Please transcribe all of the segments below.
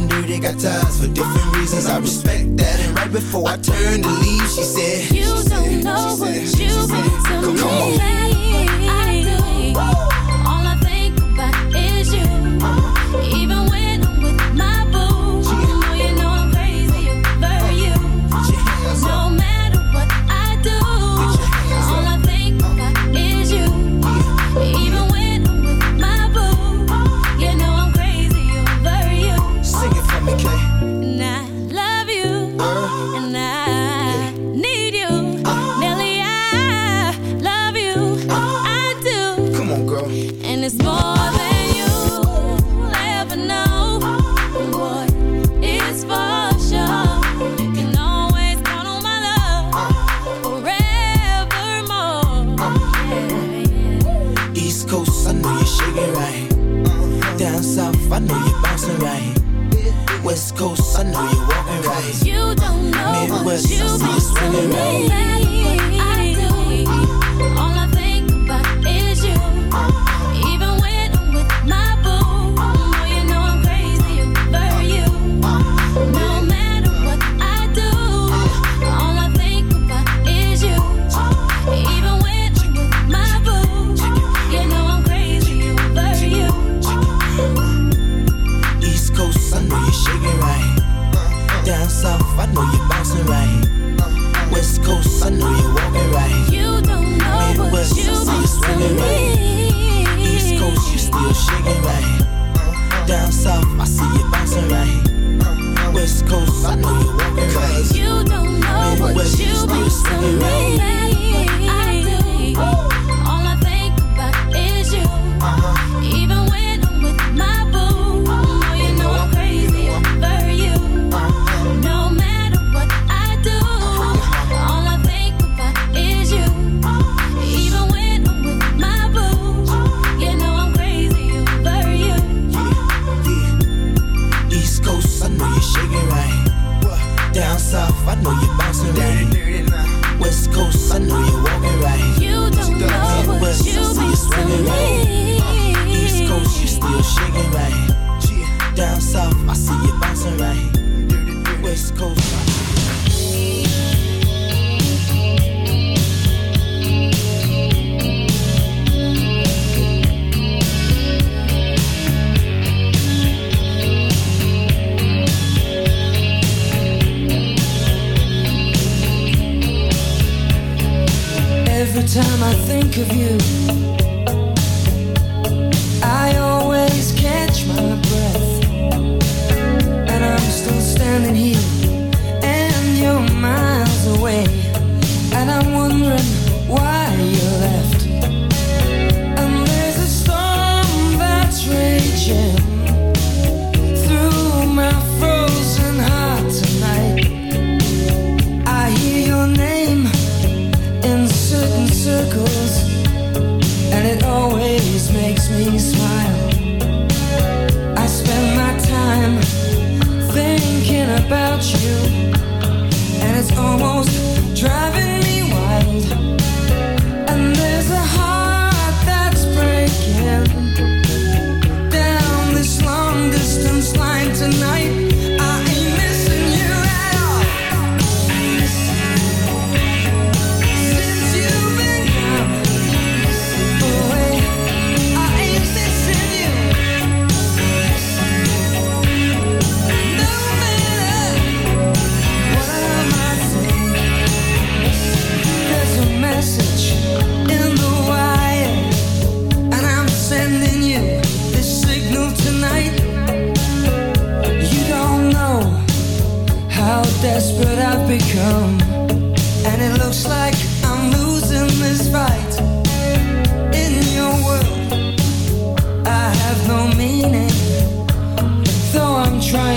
and Dirty got ties for different reasons. I respect that. And right before I turned to leave, she said, You don't know what you mean to Come me. on. I do. All I think about is you.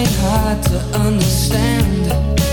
I'm hard to understand.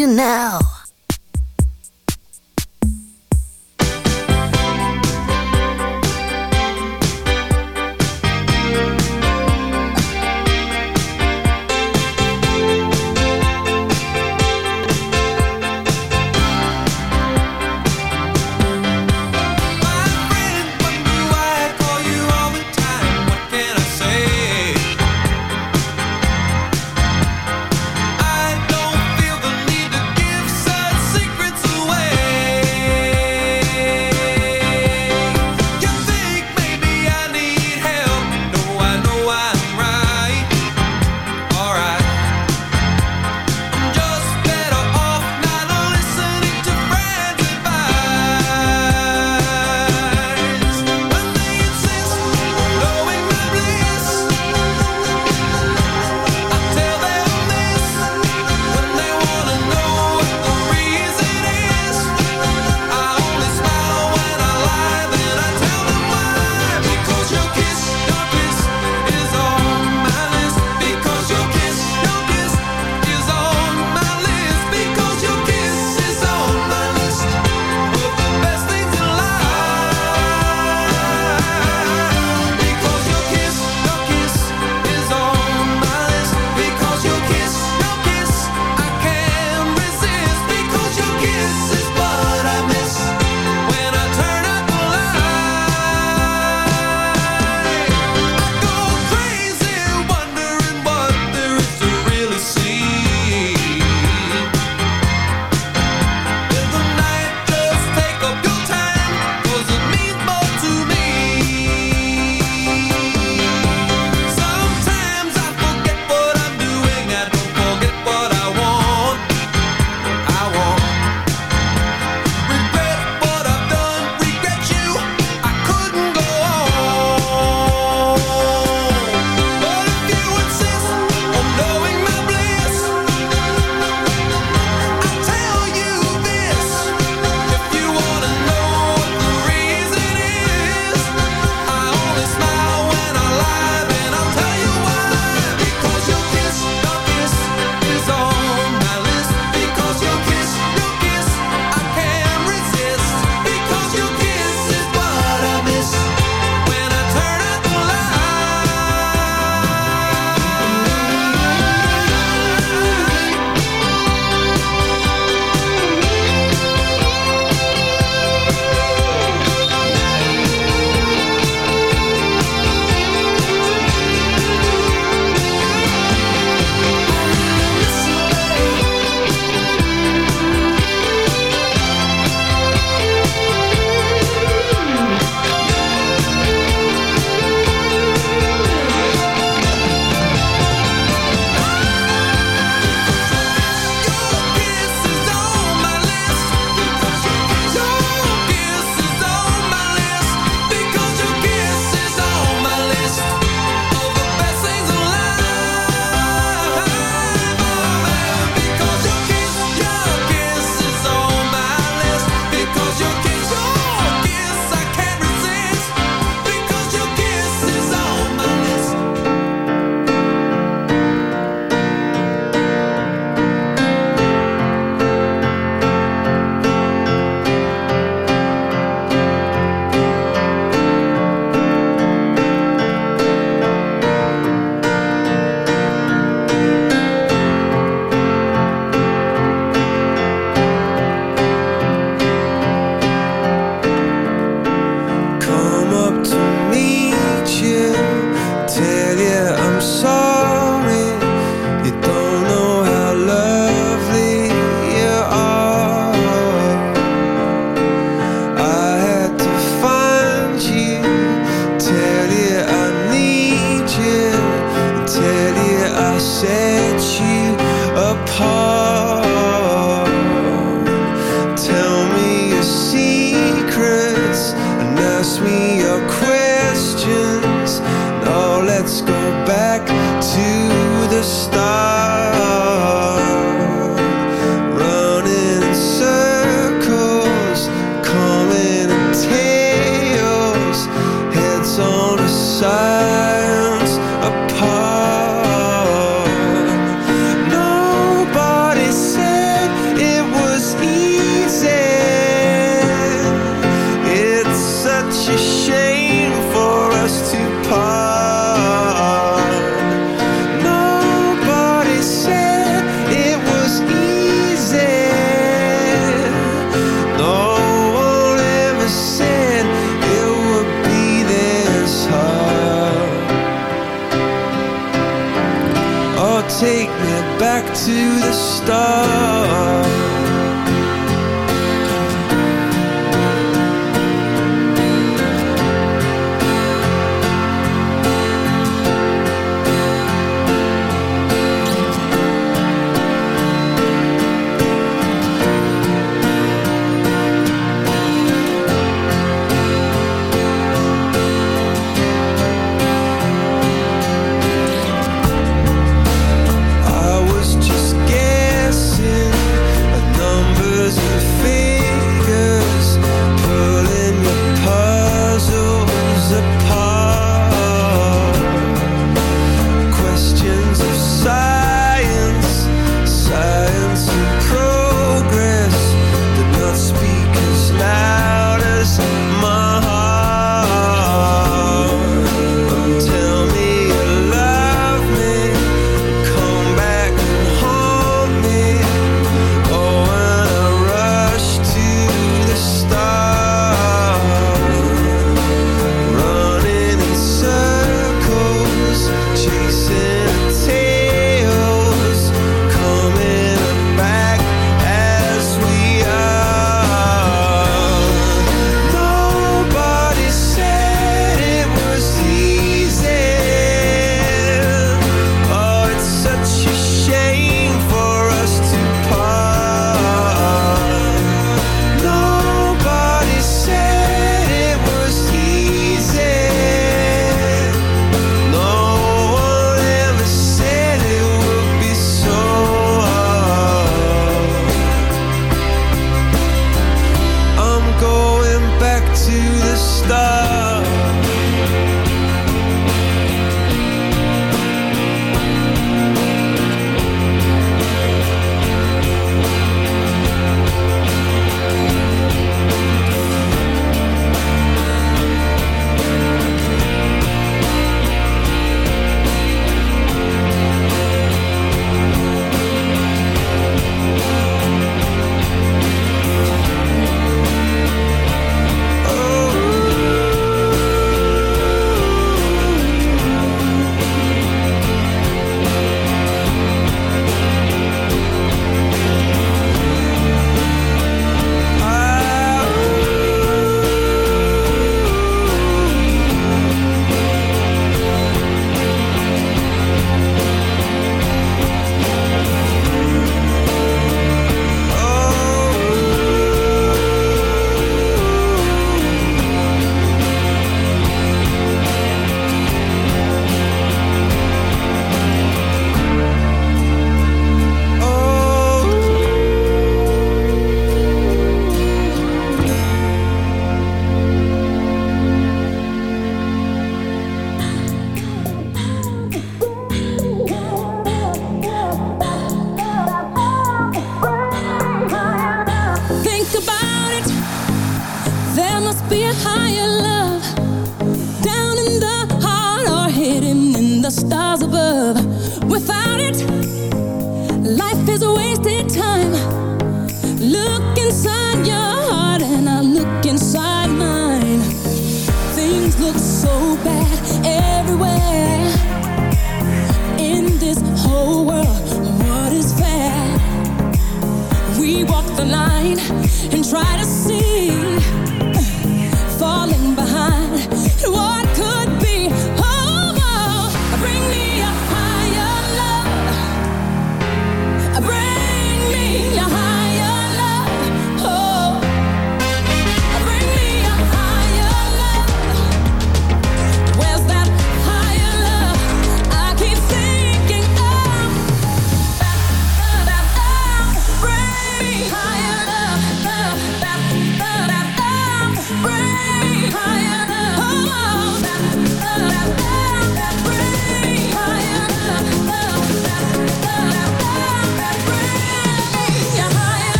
You now.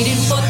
waiting for